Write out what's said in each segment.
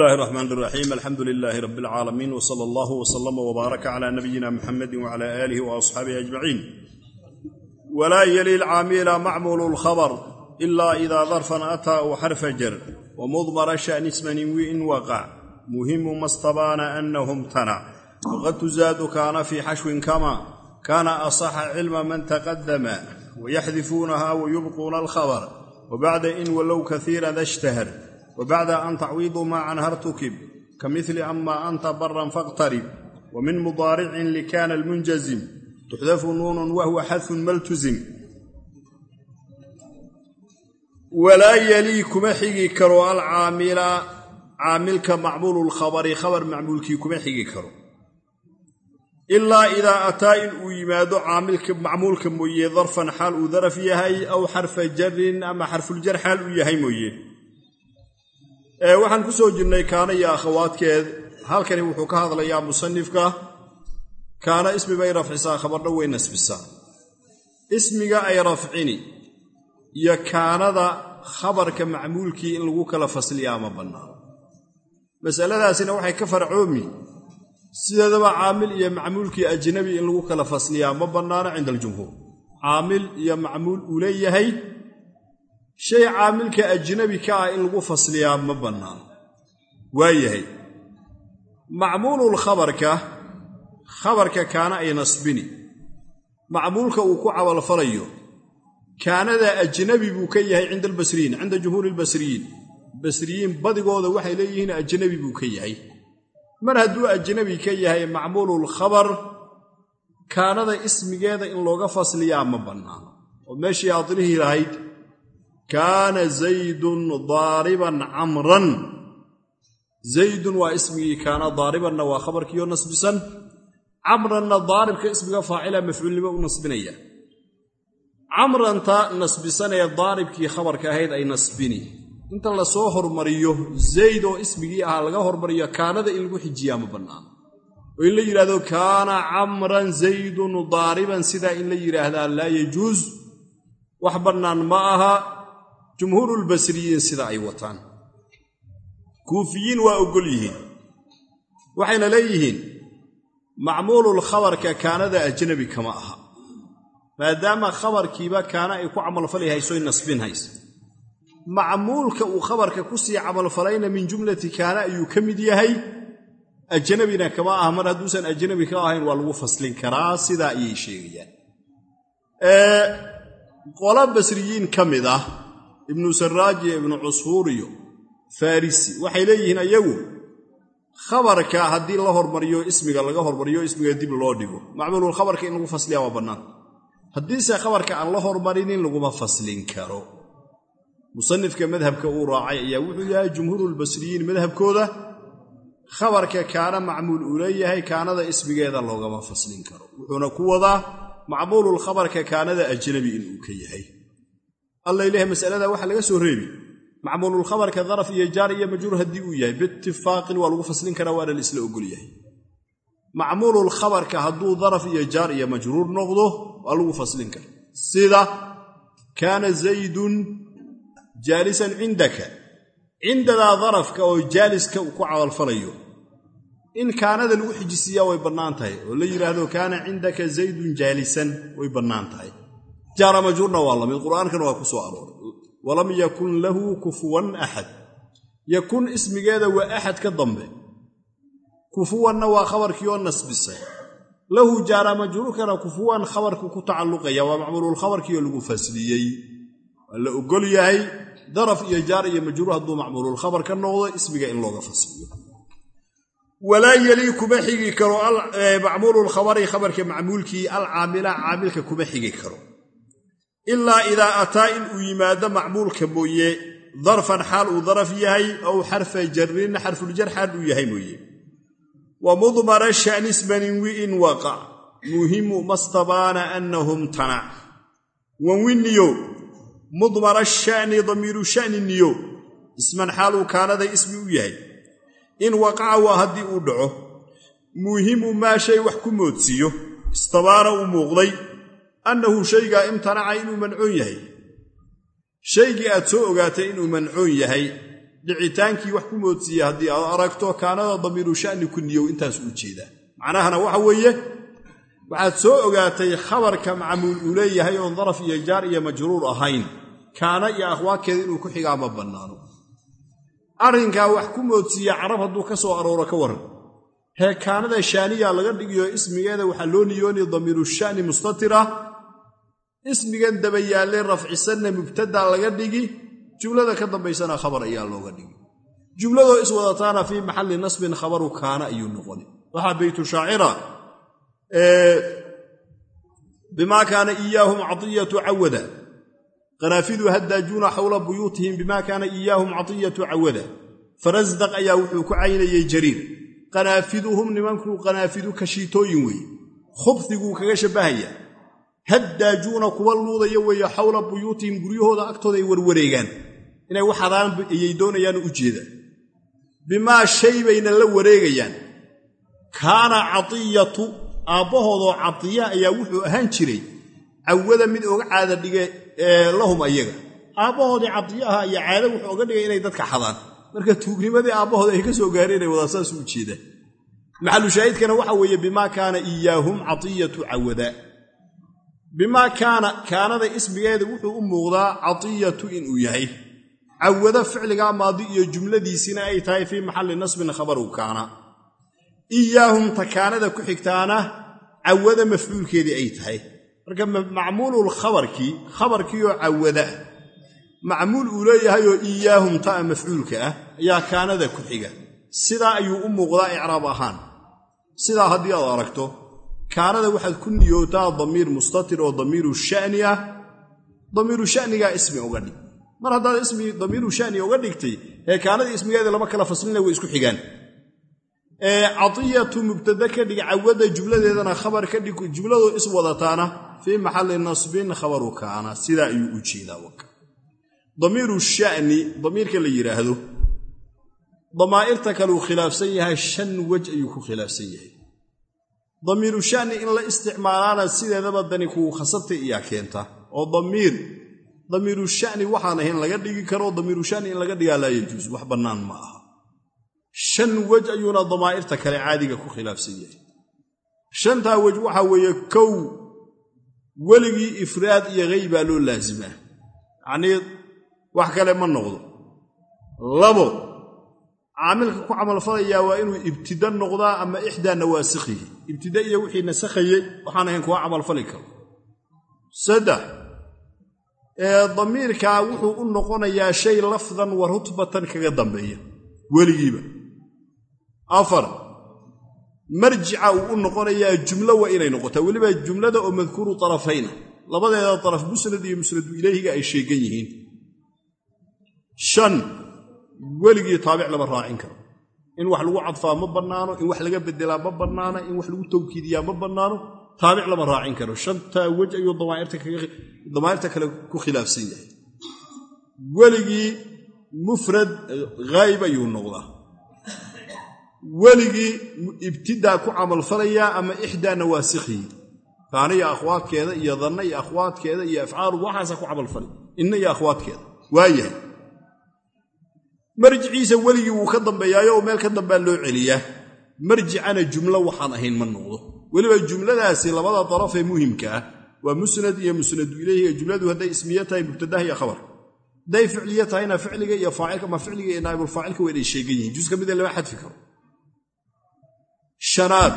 bismillahi raxmaan raxiim alxamdu lilaahi rabi alcaalamiin wsala allahu wslama wbaaraka cala nabiyina muxamedi wcala aalihi waasxaabihi ajmaciin. Walaa yali lcaamila macmulu lkhabr ila ida darfan ataa u xarfa jar wmudmara shani smanin wiin waqac muhimu ma stabaana anahu mtanac waqad tuzaadu kaana fii xashwin kama kaana asaxa cilma man taqadama wayaxdifuunaha wayubquuna alkhabr wbacda in walow kaiira da shtahar wbacda an tacwiidu maa canha rtukib kamili ama anta baran faqtarib. Wamin mudaaricin likana almunjazim tuxdafu nuunun wahwa xadfun maltuzim. Walaa yalii kuma xigi karo alcaamila caamilka macmuulu lkhabari khabar macmuulkii kuma xigi karo. Ilaa idaa ataa in uu yimaado caamilka macmuulka mooye darfan xaal uu daraf yahay aw xarfa jarin ama xarfuljar xaal uu yahay mooye waxaan ku soo jirnay kaana iyo akhawaadkeed. Halkani wuxuu ka hadlayaa musanifka. Kaana ismi bay rafcisaa khabardha way nasbisaa. Ismiga ay rafcini iyo kaanada khabarka macmuulkii in lagu kala fasliyaa ma bannaano. Masaladaasina waxay ka farcoomi. Sideedaba caamil iyo macmuulkii ajnabi in lagu kala fasliyaa ma bannaano cinda aljumhuur. Caamil iyo macmuul uu leeyahay shay caamilka ajnabi ka ah in lagu fasliyaa ma bannaano waayahay macmuulul khabarka khabarka kaana ay nasbini. Macmuulka uu ku camalfalayo kaanada ajnabi buu ka yahay cinda albasriyiin cinda jumhuuri albasriyiin. Basriyiin badigooda waxay leeyihiin ajnabi buu ka yahay. Mar hadduu ajnabi ka yahay macmuulul khabar kaanada ismigeeda in looga fasliyaa ma bannaano oo meeshii aadilihii lahayd kaana zaydun daariban camran. Zaydun waa ismigii kaana daaribanna waa khabarkiioo nasbisan. Camranna daaribka ismiga faacila mafcuulnimo u nasbinaya. Camranta nasbisanee daaribkii khabarka ahayd ay nasbini. Inta la soo hormariyo zayd oo ismigii ahaa laga hormariyo kaanada in lagu xijiyaa ma bannaano oo in la yidhahdo kaana camran zaydun daariban sidaa in la yidhaahdaa laa yajuus wax bannaan ma aha jumhuurulbasriyiin sida ay wataan. Kuufiyiin waa oggol yihiin. Waxayna leeyihiin macmuulul khabarka kaanada ajnabi kama aha. Maadaama khabarkiiba kaana ay ku camalfali haysoy nasbin haysa macmuulka uu khabarka ku sii camalfalayna min jumlati kaana ayuu ka mid yahay. Ajnabina kama aha mar hadduusan ajnabi ka ahayn waa lagu faslin karaa sidaa ayay sheegayaan. Qolo basriyiin ka mid ah ibnu saraaj iyo ibnu cusfuur iyo farisi waxay leeyihiin ayagu khabarka haddii la hormariyo ismiga laga hormariyo ismiga dib loo dhigo. Macmuulul khabarka in lagu fasliya waa bannaan. Haddiise khabarka aan la hormarinin laguma faslin karo. Musanifka madhabka uu raacay ayaa wuxuu yahay jumhuurulbasriyiin madhabkooda khabarka kaana macmuul uu leeyahay kaanada ismigeeda loogama faslin karo. Wuxuuna ku wadaa macmuulul khabarka kaanada ajnabi inuu ka yahay alla ilaah masalada waxaa laga soo reebi. Macmuululkhabarka daraf iyo jaar iyo majruur haddii uu yahay biitifaaqin waa lagu faslin karaa waana la isla ogol yahay. Macmuulul khabarka hadduu daraf iyo jaar iyo majruur noqdo waa lagu faslin kara sida kaana zaydun jaalisan cindaka. Cindadaa darafka oo jaaliska ku camalfalayo in kaanada lagu xijisiiyaa way bannaan tahay. Oo la yidhaahdo kaana cindaka zaydun jaalisan way bannaan tahay jaara majruurna waa la mid qur'aankana waa ku soo arooray. Walam yakun lahu kufuwan axad yakun ismigeeda waa axad ka dambe. Kufuwanna waa khabarkii oo nasbisay. Lahu jaara majruurkana kufuwan khabarku ku tacalluqaya waa macmuululkhabarkiioo lagu fasliyey. Waa la ogol yahay daraf iyo jaar iyo majruur hadduu macmuululkhabar ka noqdo ismiga in looga fasliyo. Walaa yelii kuma xigi karo macmuululkhabari khabarka macmuulkii alcaamila caamilka kuma xigi karo ilaa idaa ataa in uu yimaado macmuulka mooye darfan xaal uu daraf yahay ow xarfa jarin xarfuljar xaal uu yahay mooye. Wa mudmara shani smanin wi'in waqac muhimu mastabaana annahu mtanac wanwiniyo mudmara shani damiiru shani niyo isman xaaluu kaanada ismi u yahay. In waqaca waa haddii uu dhaco muhimu maa shay wax ku moodsiiyo istabaana uu muuqday annahu shaygaa imtanaca inuu mancoon yahay. Shaygii aad soo ogaatay inuu mancuun yahay dhicitaankii wax ku moodsiiya haddii aad aragto kaanada damiiru sha'ni ku niyow intaas u jeedaa. Macnahana waxa weeye waxaad soo ogaatay khabarka macmuul uu leeyahay oon daraf iyo jaar iyo majruur ahayn. Kaana iyo akhwaadkeeda inuu ku xigaa ma bannaano. Arrinkaa wax ku moodsiiya carab hadduu ka soo arooro ka waran hee kaanada shaaniya laga dhigiyo ismigeeda waxaa loo niyoonaya damiiru mustatira ismigan dabayaalle rafcisanna mubtada laga dhigi jumlada ka dambaysana khabar ayaa looga dhigi. Jumladoo iswadataana fii maxalli nasbin khabaru kaana ayuu noqoni waxaa beytu shaacira bimaa kaana iyaahum cadiyatu cawada. Qanaafidu haddaajuuna xawla buyuutihim bimaa kaana iyaahum cadiyatu cawada. Farasdaq ayaa wuxuu ku caynayey jariir. Qanaafiduhum nimankuu qanaafidu kashiitooyin weeye. Khubsiguu kaga shabbahaya haddaajuuna kuwa luudaya weeye xawla buyuutihim guryahooda agtooda ay warwareegaan. Inay waxadaan ayay doonayaan u jeedaan bimaa shay bayna la wareegayaan. Kaana cadiyatu aabbahoodoo cadiya ayaa wuxuu ahaan jiray cawada mid oga caada dhige lahum ayaga. Aabbahoodii cadiya aha iyo caada wuxuu oga dhigay inay dadka xadaan. Marka tuugnimadii aabbahooda ay ka soo gaareen ay wadaa saas u jeedaan. Maxalushaahidkana waxa weeye bimaa kaana iyaahum cadiyatu cawada bimaa kaana kaanada ismigeeda wuxuu u muuqdaa cadiyatu inuu yahay. Cawado ficligaa maadi iyo jumladiisina ay tahay fii maxalli nasbin khabaru kaana. Iyaahum takaanada ku xigtaana cawada mafcuulkeedii ay tahay. Marka macmuulul khabarkii khabarkiioo cawada ah macmuul uu leeyahayoo iyaahum ta'a mafcuulka ah ayaa kaanada ku xiga. Sidaa ayuu u muuqdaa icraab ahaan. Sidaa haddii aad aragto kaanada waxaad ku niyootaa damiir mustatir oo damiiru sha'ni ah damiiru sha'nigaa ismi uga dhig. Mar haddaad ismi damiiru sha'ni uga dhigtay ee kaanadii ismigeeda lama kala faslina way isku xigaan. Cadiyatu mubtada ka dhig cawada jumladeedana khabar ka dhig jumladoo is wadataana fii maxalli nasbin khabaru kaana sidaa ayuu u jeedaa damiiru sha'ni damiirka la yidhaahdo damaa'irta kaleu khilaafsan yahay shan wej ayuu ku khilaafsan yahay damiiru sha'ni in la isticmaalaana sideedaba dani kuu khasabtay iyaa keenta oo damiir damiiru sha'ni waxaan ahayn laga dhigi karo damiiru sha'ni in laga dhigaa laa yajuus wax bannaan ma aha. Shan wej ayuuna damaa'irta kale caadiga ku khilaafsan yahay. Shantaa wej waxaa weeye kow weligii ifraad iyo haybaa loo laasimaa yacnii wax kale ma noqdo. Labo caamilka ku camalfalayaa waa inuu ibtida noqdaa ama ixdaa nawaasikhihi ibtida iyo wixii nasakhayey waxaan ahayn kuwa camalfali karo. Saddex damiirkaa wuxuu u noqonayaa shay lafdan wa rutbatan kaga dambeeya weligiiba. Afar marjica uu u noqonayaa jumlo waa inay noqotaa. Weliba jumlada oo madkuuru tarafayna labadeeda daraf musnad iyo musnadu ilayhiga ay sheegan yihiin weligii taabic lama raacin karo. In wax lagu cadfaa ma bannaano in wax laga bedelaa ma bannaano in wax lagu tawkiidiyaa ma bannaano taabic lama raacin karo. Shantaa wej ayuu damaa'irta kale ku khilaafsan yahay. Weligii mufrad haayib ayuu noqdaa. Weligii ibtidaa ku camalfalayaa ama ixdaa nawaasikhihi kaana iyo akhwaadkeeda iyo danna iyo akhwaadkeeda iyo afcaalu waxaasa ku camalfalay inna iyo akhwaadkeeda. Waayahay marjiciisa weligii wuu ka dambeeyaayo oo meel ka dambaa loo celiyaa. Marjicana jumlo waxaan ahayn ma noqdo. Weliba jumladaasi labada darafee muhimka ah waa musnad iyo musnadu ilayhiga jumladu hadday ismiye tahay mubtadaha iyo khabar. Hadday ficliye tahayna ficliga iyo faacilka ma ficliga iyo naa'ibulfaacilka waa inay sheegan yihiin. Jus ka mida lama xadfi karo. Shanaad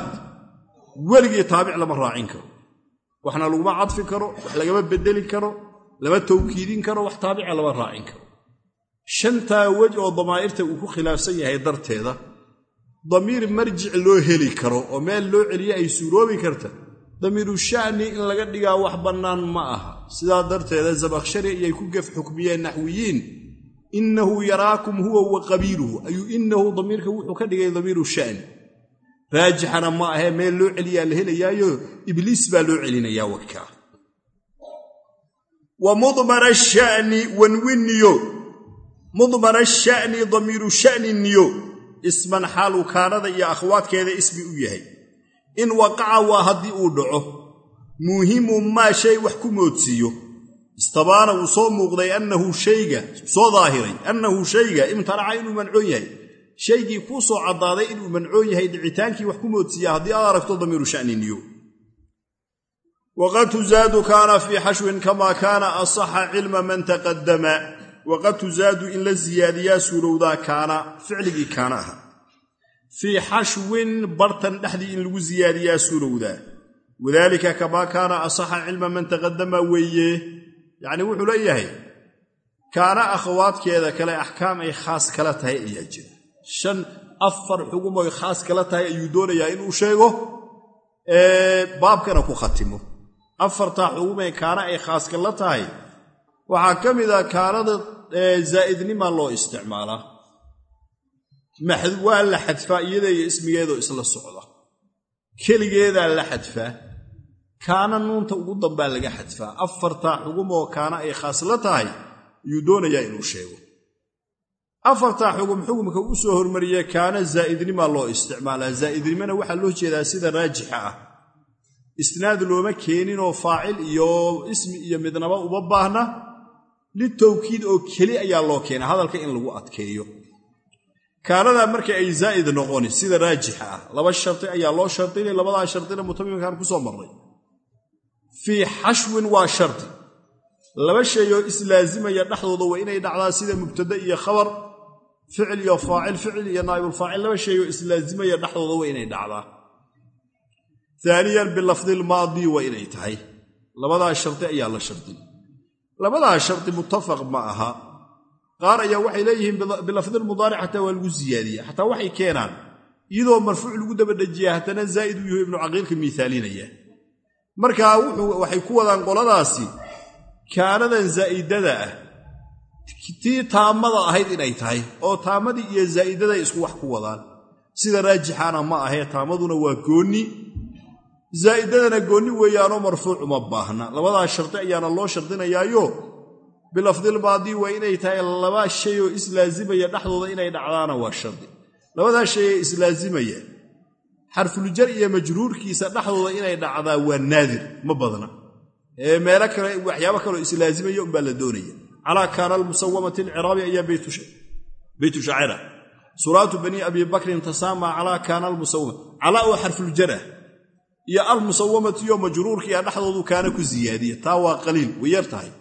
weligii taabic lama raacin karo. Waxna laguma cadfi karo wax lagama bedeli karo lama tawkiidin karo wax taabica lama raacin karo shantaa wej oo damaa'irta uu ku khilaafsan yahay darteeda damiir marjic loo heli karo oo meel loo celiye ay suuroobi karta damiiru sha'ni in laga dhigaa wax bannaan ma aha. Sidaa darteeda zabakhshari ayay ku gef xukmiyeen naxwiyiin. Innahu yaraakum huwa wa qabiiluhu. Ayuu innahu damiirka wuxuu ka dhigay damiiru sha'ni. Raajixana ma ahee meel loo celiyaa la helayaayo ibliis baa loo celinayaa wakaa wa mudmana sha'ni wanwiniyo mudmana sha'ni damiiru sha'ni niyo isman xaalu kaanada iyo akhwaadkeeda ismi u yahay. In waqaca waa haddii uu dhaco. Muhimu maa shay wax ku moodsiiyo. Istabaana uu soo muuqday annahu shayga soo daahiray. Annahu shayga imtanaca inuu mancoon yahay. Shaygii kuu soo caddaaday inuu mancoon yahay dhicitaankii wax ku moodsiiya haddii aad aragto damiiru sha'niniyo waqad tuzaadu kaana fii xashwin kamaa kaana asaxa cilma man taqadama waqad tuzaadu in la siyaadiyaa suurowdaa kaana ficligii kaana aha. Fii xashwin bartan dhexdii in lagu siyaadiyaa suurowdaa wadaalika kamaa kaana asaxa cilma man taqadama weeye yacnii wuxuu leeyahay kaana akhawaadkeeda kale axkaam ay khaas kala tahay ayaa jira. Shan afar xugum oy khaas kala tahay ayuu doonayaa inuu sheego baabkana ku khatimo. Afartaa xugumee kaana ay khaas kala tahay waxaa ka mid a kaanada zaa'idnimaa loo isticmaalaa. Waa la xadfaa iyada iyo ismigeedoo isla socda. Keligeedaa la xadfaa. Kaana nuunta ugu dambaa laga xadfaa. Afartaa xugumoo kaana ay khaas la tahay ayuu doonayaa inuu sheego. Afartaa xugum xugumka u soo hormariye kaana zaa'idnimaa loo isticmaalaa. Zaa'idnimana waxaa loo jeedaa sida raajixa ah. Isnaad looma keeninoo faacil iyo ismi iyo midnaba uma baahna litowkiid oo keli ayaa loo keena hadalka in lagu adkeeyo. Kaanadaa marka ay zaa'id noqoni sida raajixa ah laba sharti ayaa loo shardinay labadaa shardina mutamimkaan ku soo marray fii xashwin waa shardi laba shayoo islaazimaya dhexdooda waa inay dhacdaa sida mubtada iyo khabar ficil iyo faacil ficil iyo naa'ibulfaacil laba shayoo islaazimaya dhexdooda waa inay dhacdaa. Aaniyan bilafdilmaadi waa inay tahay. Labadaa shardi ayaa la shardin labadaa shardi muttafaq ma aha. Qaar ayaa waxay leeyihiin bilafdilmudaaric xataa waa lagu siyaadiya xataa waxay keenaan iyadoo marfuuc lagu dabadhejiya haddana zaa'id uu yahu ibnu caqiilka miisaalinaya markaa waxay ku wadaan qoladaasi kaanadan zaa'idada ah tii taamada ahayd inay tahay oo taamadii iyo zaa'idaday isku wax ku wadaan. Sida raajixaana ma ahee taamaduna waa goonni zaa'idadana goonni weeyaanoo marfuuc uma baahna. Labadaa shardi ayaana loo shardinayaayo. Bilafdilmaadii waa inay tahay laba shayoo islaazimaya dhexdooda inay dhacdaana waa shardi. Labadaa shayee islaazimaya xarfuljar iyo majruurkiisa dhexdooda inay dhacdaa waa naadir ma badna. Ee meelo kale waxyaabo kaloo islaazimaya umbaa la doonaya. Calaa kaana almusawamati alciraabi ayaa beytu shacira suraatu banii abi bakrin tasaama calaa kaana almusawama calaa oo xarfuljar ah iyo almusawamatiyo majruurkiia dhexdoodu kaana ku siyaadiya taa waa qaliil way yar tahay.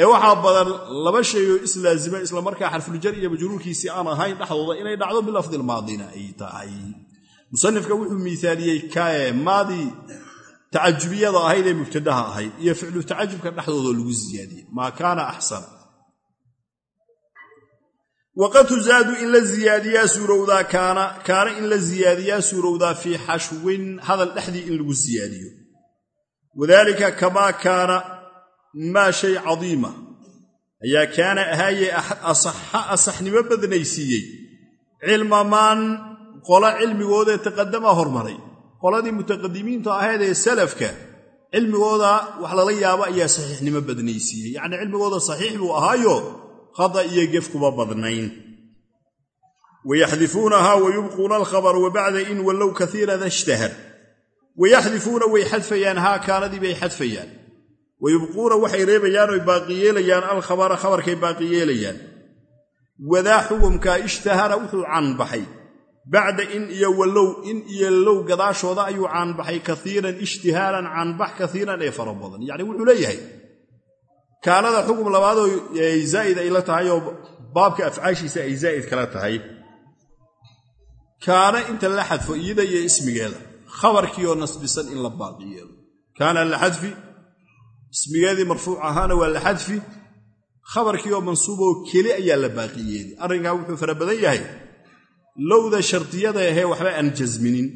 Ee waxaa badan laba shayoo islaazima islamarkaa xarfuljar iyo majruurkiisii aan ahayn dhexdooda inay dhacdo bilafdilmaadina ay tahay. Musanifka wuxuu miaaliyey maadii tacajubiyada ahayd ee mubtadaha ahayd iyo ficlu tacajubka dhexdoodoo lagu siyaadiyey maa kaana axsana waqad tuzaadu in la ziyaadiyaa suurowdaa kaana in la ziyaadiyaa suurowdaa fii xashwin hadal dhexdii in lagu siyaadiyo wadaalika kamaa kaana maa shay cadiima ayaa kaana ahaayee asaxa asaxnimo badnaysiiyey cilmamaan qola cilmigoodee taqadama hormaray qoladii mutaqadimiinta ahayd ee salafka cilmigooda wax lala yaabo ayaa saxiixnimo badnaysiiyey yacnii cilmigooda saxiix buu ahaayo khada iyo gef kuma badnayn. Wayaxdifuunahaa wayubquuna alkhabara wabacda in wallow kaiiran ashtahar wayaxdifuuna way xadfayaan haa kaanadii bay xadfayaan. Wayubquuna waxay reebayaan oy baaqiyeelayaan alkhabara khabarkay baaqiyeelayaan wadaa xukumkaa ishtahara wuxuu caanbaxay bacda in iyo wallow in iyo low gadaashooda ayuu caanbaxay kaiiran ishtihaaran caanbax kaiiran ee fara badan. Yacni wuxuu leeyahay kaanada xukum labaadoo zaa'id ay la tahay oo baabka afcaashiisa ay zaa'id kala tahay. Kaana inta la xadfo iyada iyo ismigeeda. Khabarkii oo nasbisan in la baaqiyeelo kaana la xadfi ismigeedii marfuuc ahaana waa la xadfi. Khabarkii oo mansuuboo keli ayaa la baaqiyeeli arrinkaa wuxuu fara badan yahay. Lowda shardiyada ahee waxba aan jasminin.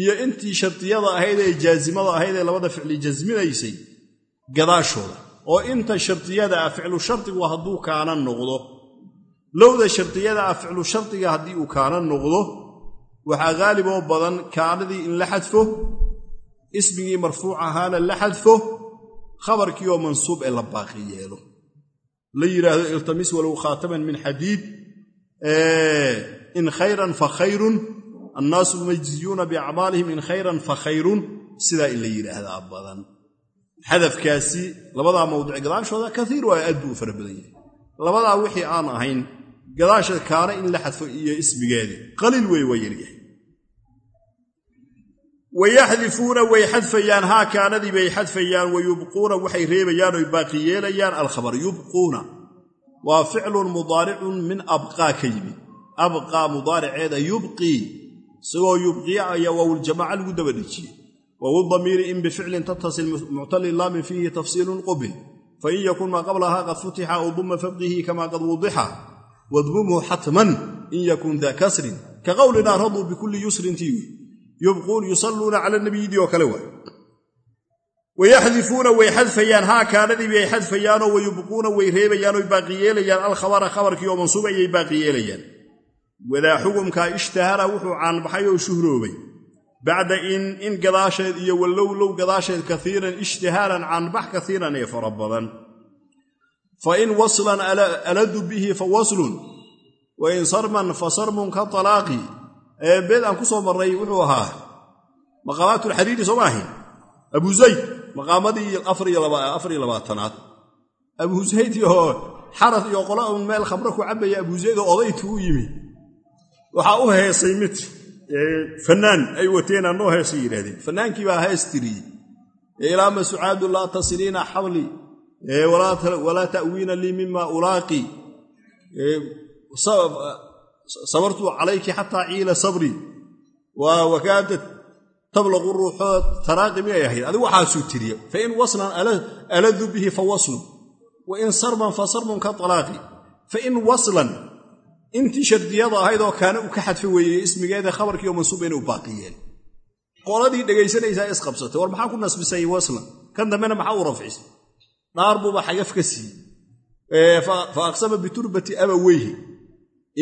Iyo intii shardiyada ahayd ee jaasimada ahayd ee labada ficli jasminaysay gadaashooda oo inta shardiyada ah ficlu shardigu hadduu kaana noqdo lowda shardiyada ah ficlu shardiga haddii uu kaana noqdo waxaa haalib oo badan kaanadii in la xadfo ismigii marfuuc ahaana la xadfo khabarkii oo mansuub ee la baaqi yeelo. La yidhaahdo iltamis walow khaataman min xadiid in khayran fa khayrun annaasu majziyuuna biacmaalihim in khayran fa khayrun sidaa in la yidhaahdaa badan xadafkaasi labadaa mawdic gadaashooda kaiir waa aad buu u fara badan yahay. Labadaa wixii aan ahayn gadaasha kaana in la xadfo iyo ismigeedi qaliil wey waa yaryahay wayaxdifuuna way xadfayaan haa kaanadii bay xadfayaan wayubquuna waxay reebayaan oy baaqi yeelayaan alkhabar yubquuna. Waa ficlun mudaaricun min abqaa ka yimid. Abqaa mudaariceeda yubqii. Isagoo yubqiya ayaa waawuljamaca lagu daba dhejiyey wawu damiiri in bificlin tattasil muctali laamin fiihi tafsiilun qubil fain yakun maa qablahaa qad futixa aw duma fabqihi kama qad wudixa wadmumhu xatman in yakun daa kasrin ka qowlinaa raduu bikulli yusrin tiiwi yubquun yusalluuna cala nabiyidii oo kale waay wayaxdifuuna way xadfayaan haa kaanadii bay xadfayaanoo wayubquuna way reebayaan oy baaqi yeelayaan alkhabara khabarkii oo mansuub ayay baaqi yeelayaan bacda in in gadaasheed iyo wallowlow gadaasheed kaiiran ishtihaaran caanbax kaiiran ee fara badan. Fa in waslan aladu bihi fa waslun wa in sarman fa sarmun ka talaaqi. Beed aan ku soo marray wuxuu ahaa maqaamaatulxadiidi soo ma ahayn? Abu zayd maqaamadii afar iyo labaatanaad. Abu zayd oo xaras iyo qola un meel khamro ku cabaya abu odaytu u yimi. Waxaa u heesay mid fanaan ay wateen anoo heesay yidhahdeen fanaankii baa hees tiriyey ilaama sucaadu laa tasiliina xabli walaa ta'wiina lii mima ulaaqi. Sabartu calayki xataa ciila sabri. Wakaadat tablaqu ruuxood taraaqi miyay ahayd? Adigu waxaasuu tiriya fain waslan aladu bihi fa waslun wain sarman fa sarmun ka alaaqi fain waslan intii shardiyada ahayd oo kaana u ka xadfa weeyey ismigeeda khabarkiio mansuuba inay u baaqiyeen qoladii dhegaysanaysaa isqabsatay war maxaa ku nasbisay waslan kan dambena maxaa u rafcisay? Dhaar buuba xagaf ka siiyey. Fa aqsama biturbati abaweyhi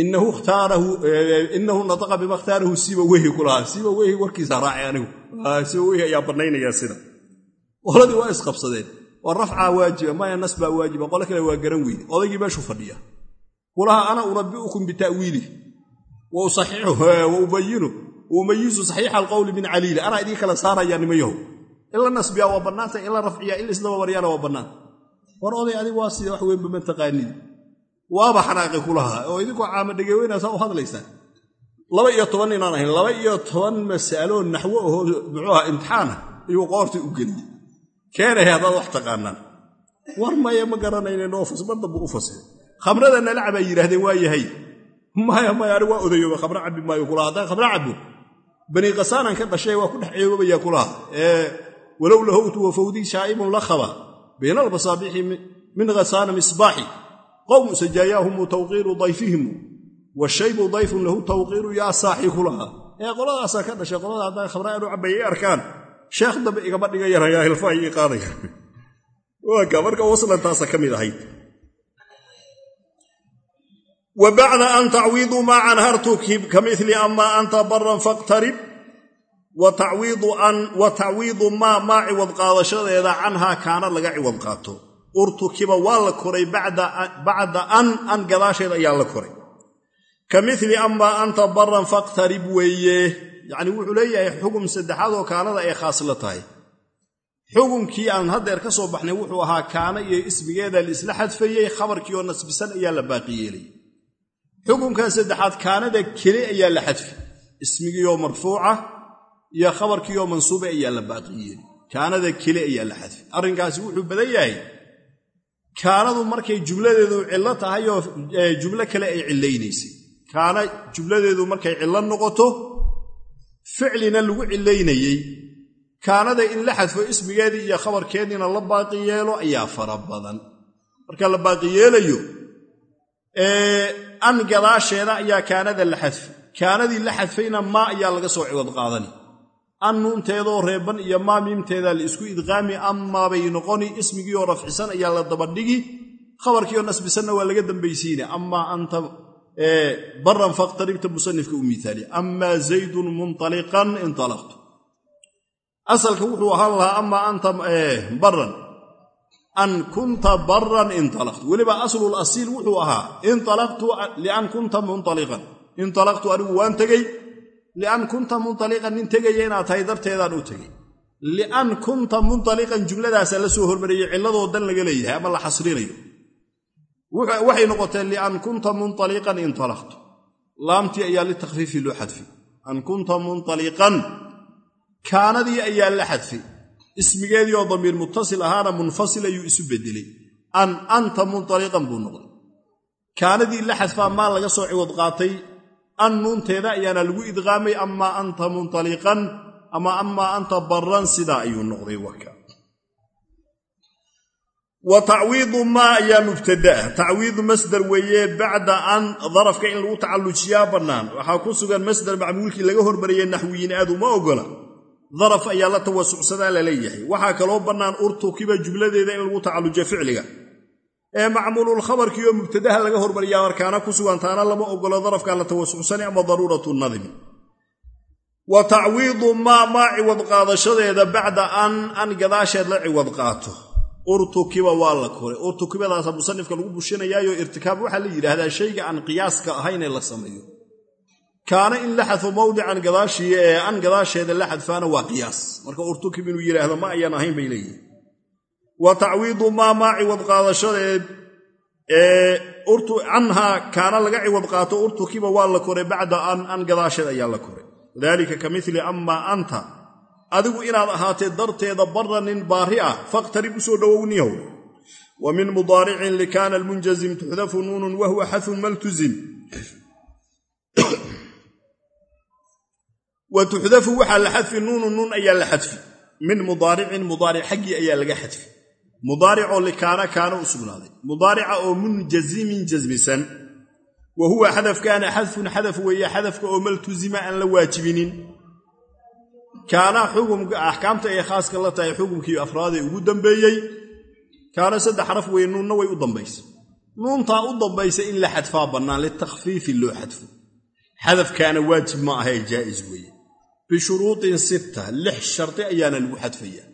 inahu nataqa bima khtaarahu siba weyhi kulahaa siba weyhi warkiisa raacay anigu. Siba weyhi ayaa bannaynaya sida. Qoladii waa isqabsadeen waa rafcaa waajiba maya nasbaa waajiba qole kale waa garan weyne odaygii meeshuu fadhiya kulaha ana unabiukum bita'wiilih wa ubayinu umayizu saxiixa alqowli min caliili. Anaa idin kala saaraya nimayahow. In la nasbiyaa waa bannaanta in la rafciyaa in laisdaba maryaana waa bannaanta. War oday adig waa sida wax weynba ma taqaanid waaba xanaaqi kulahaa oo idinkoo caama dhegaweynasaa u hadlaysaan laba iyo toban inaan ahayn laba iyo toban mas'aloo naxwo ahoo muxuuha imtixaana ayuu qoorta u geliyey. Keenay haddaad wax khamrada nalac baa yidhaahdeen waa yahay. Maya maya ani waa odayooba khamro cabbi maayo kulaha haddaan khamro cabbo bani kasaanan ka dhashay waa ku dhex ceebabaya kulaha ee walow lahowtu wa fawdii shaa'ibun la khaba. Bayna almasaabiixi min khasaana misbaaxi. Qowmu sajaayaahumu tawqiiru dayfihimu washaybu dayfun lahu tawqiiru yaa saaxi kulaha ee qoladaasaa ka dhashay qolada haddaan khamra aanu cabbay ay arkaan. Sheekh dambe igama dhigayanayaa hilfaha ii qaadaya. Marka waslantaasa ka mid ahayd wa bacda an tacwiidu maa canhartu ka mili amaa anta baran faqtarib. Wa tacwiidu maa maa ciwad qaadashadeeda canhaa kaana laga ciwad qaato. Urtukiba waa la koray bacda an an gadaasheed ayaa la koray. Ka mili amaa anta baran faqtarib weeye. Yacnii wuxuu leeyahay xugum saddexaad oo kaanada ay khaasla tahay. Xukumkii aan haddeer ka soo baxnay wuxuu ahaa kaana iyo ismigeeda laisla xadfayey khabarkii oo nasbisan ayaa la baaqi yeelay xukumkan saddexaad kaanada keli ayaa la xadfi. Ismigiioo marfuuca iyo khabarkiioo mansuuba ayaa la baaqi yeelay kaanada keli ayaa la xadfi. Arrinkaasi wuxuu badan yahay kaanadu markay jumladeedu cillo tahay oo jumlo kale ay cillaynaysay kaana jumladeedu markay cillo noqoto ficlina lagu cillaynayey kaanada in la xadfo ismigeedii iyo khabarkeediina la baaqi yeelo ayaa fara badan. Marka la baaqi yeelayo an gadaasheeda ayaa kaanada la xadfi. Kaanadii la xadfayna maa ayaa laga soo ciwad qaadani. An nuunteedoo reeban iyo maa miimteeda la isku idqaami amaabay noqoni ismigiioo rafcisan ayaa la dabadhigi khabarkiioo nasbisanna waa laga dambaysiine. Amaa anta baran faqtaribta musanifka u miaaliya amaa zaydun munaliqan inalaqtu asalka wuxuu ahaan lahaa amaa anta baran an kunta baran inalaqtu weliba aslul asiil wuxuu ahaa inalaqtu lian kunta munaliqan inalaqtu anigu waan tegey lian kunta munaliqan nin tegaya inaad tahay darteedaan u tegey. Lian kunta muntaliqan jumladaasaa la soo hormariyey cilladoo dan laga leeyahay ama la xasrinayo. Waxay noqotee lian kunta muntaliqan intalaqtu. Laamtii ayaa litakfiifi loo xadfi. An kunta muntaliqan kaanadii ayaa la xadfay ismigeedii oo damiir muttasil ahaana munfasil ayuu isu bedelay an anta muntaliqan buu noqday. Kaanadii la xadfaa maa laga soo ciwad qaatay an nuunteeda ayaana lagu idqaamay amaa anta muntaliqan ama amaa anta barran sidaa ayuu noqday waka wa tacwiidu maa ayaa mubtada'a tacwiidu masdar weeye bacda an darafka in lagu tacallujiyaa bannaan. Waxaa ku sugan masdar macmuulkii laga hormariyey naxwiyiin aad uma ogola daraf ayaa la tawasucsadaa la leeyahay. Waxaa kaloo bannaan urtukiba jumladeeda in lagu tacallujo ficliga. Ee macmuululkhabarkii oo mubtadaha laga hormariyaa markaana ku sugan taana lama ogolo darafkaa la tawasucsani ama daruuratu nadmi. Wa tacwiidu maa maa ciwad qaadashadeeda bacda an an gadaasheed la ciwad qaato. Urtukiba waa la koray. Urtukibadaasa musanifka lagu bushinayaayo irtikaab waxaa la yidhaahdaa shayga aan qiyaaska ahayn ee la sameeyo kaana in la xadfo mawdican gadaashii ee an gadaasheeda la xadfaana waa qiyaas. Marka urtukib inuu yidhaahdo ma ayaan ahayn bay leeyihiin wa tacwiidu maa maa ciwad qaadashadeed ee canhaa kaana laga ciwad qaato urtukiba waa la koray bacda an an gadaasheed ayaa la koray. Dalika ka mili amaa anta adigu inaad ahaatee darteeda barra nin baari ah faqtarib u soo dhowowniyahow wa min mudaaricin likaana almunjazim tuxdafu nuunun wahuwa xadun maltuzim wa tuxdafu waxaa la xadfi nuunun nuun ayaa la xadfi. Min mudaaricin mudaaric xaggii ayaa laga xadfi. Mudaaricoo likaana kaana u sugnaaday. Mudaarica oo munjazimin jasmisan wa huwa xadafkaana xadfun xadaf weeye xadafka oo maltuzima aan la waajibinin. Kaana xukumka axkaamta ay khaaska la tahay xukumkii afraadee ugu dambeeyey. Kaana saddex xaraf weye nuunna way u dambaysa. Nuuntaa u dambaysa in la xadfaa bannaan litakfiifi loo xadfo. Xadafkaana waajib ma ahee jaa'is weeye bishuruuطin sitta lix shardi ayaana lagu xadfayaa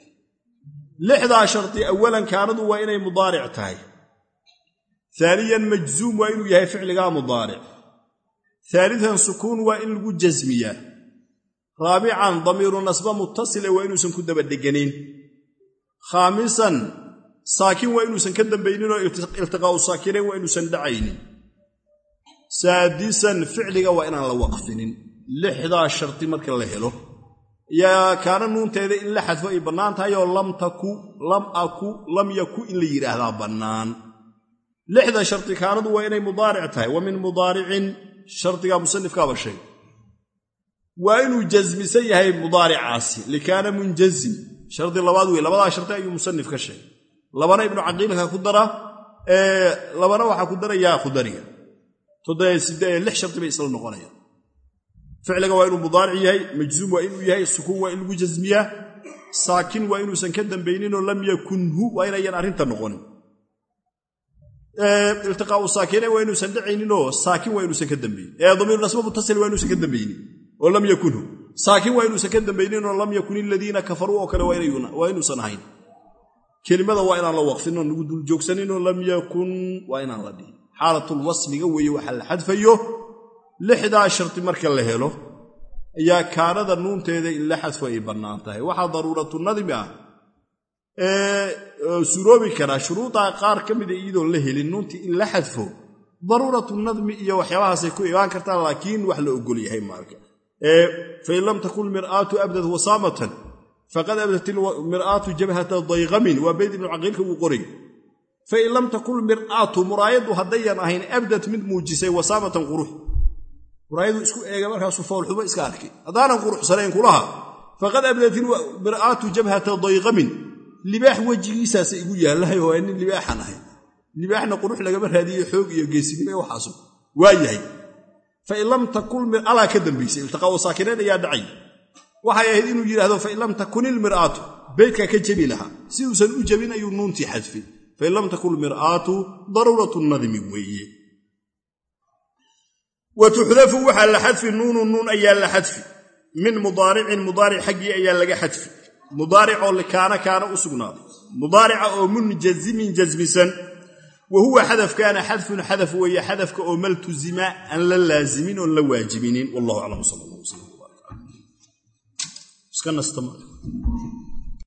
lixdaa shardi awalan kaanadu waa inay mudaaric tahay. Aaniyan majzuum waa inuu yahay ficligaa mudaaric. Aalian sukuun waa in lagu jasmiyaa raabican damiiru nasba muttasile waa inuusan ku daba dheganayn khaamisan saakin waa inuusan ka dambayninoo iltiqaa'u saakinayn waa inuusan dhacaynin. Saadisan ficliga waa inaan la waqfinin lixdaa shardi marka la helo. Yaa kaana nuunteeda in la xadfo ay bannaan tahay oo lam taku lam aku lam yaku in la yidhaahdaa bannaan. Lixda shardi kaanadu waa inay mudaaric tahay. Wa min mudaaricin shardigaa musanifkaaba sheeg waa inuu jasmisan yahay mudaaricaasi. Likaana munjazim. Shardi labaad wey labadaa shardi ayuu musanif ka sheegay. Labana ibnu caqiilka ku dara labana waxaa ku darayaa khudariga lix shardi bay isla noqonayaan ficliga waa inuu mudaaric yahay majzuum waa inuu yahay sukuun waa in lagu jasmiyaa saakin waa inuusan ka dambayninoo lam yakunhu waa inayan arrinta noqonin iltiqaau saakine waa inuusan dhacayninoo saakin waa inuusan ka dambaynin. Ee damiiru nasba mutasil waa inuusan ka dambaynin oo lam yakunhu saakin waa inuusan ka dambayninoo lam yakun iladiina kafaruu oo kale waa inuusan ahayn. Kelimada waa inaan la waqfinoo nagu dul joogsaninoo lam yakun waa inaan la dhihin. Xaalatulwasmiga weeye waxaa la xadfayo lixdaa shardi marka la helo ayaa kaanada nuunteeda in la xadfo ay bannaan tahay. Waxaa daruuratu nadmi ah ee suroobi karaa shuruudaa qaar ka mida iyadoon la helin nuuntii in la xadfo daruuratu nadmi iyo waxyaabahaasay ku imaan kartaa laakiin wax la ogol yahay marka. Fain lam takun mir'aatu abdad wasaamatan faqad abdat mir'aatu jabhata dayqamin waa beyd ibnu caqiilka uu qoray. Fain lam takun mir'aatu muraayaddu haddayan ahayn abdad mid muujisay wasaamatan qurux muraayadu isku eega markaasuu foolxumo iska arkay. Haddaanan quruxsanayn kulaha. Faqad abdatin mir'aatu jabhata dayqamin. Libaax wejigiisaasa igu yaallahay oo nin libaaxan ahay libaaxna qurux lagama raadiye xoog iyo geesinimo waxaasu waa yahay. Fain lam takun alaa ka dambaysay iltiqaa'u saakinayn ayaa dhacay. Waxay ahayd inuu yidhaahdo fain lam takun ilmir'aatu beydkaa ka jebi lahaa. Si uusan u jebin ayuu nuuntii xadfay fain lam takun mir'aatu daruuratu nadmi weeye wa tuxdafu waxaa la xadfi nuunu nuun ayaa la xadfi min mudaaricin mudaaric xaggii ayaa laga xadfi mudaaricoo likaana kaana u sugnaaday mudaarica oo munjazimin jasmisan wa huwa xadafkaana xadfun xadaf weeye xadafka oo maltuzima aan la laazimin oon la waajibinin wallahu aclam sal allah sal